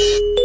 you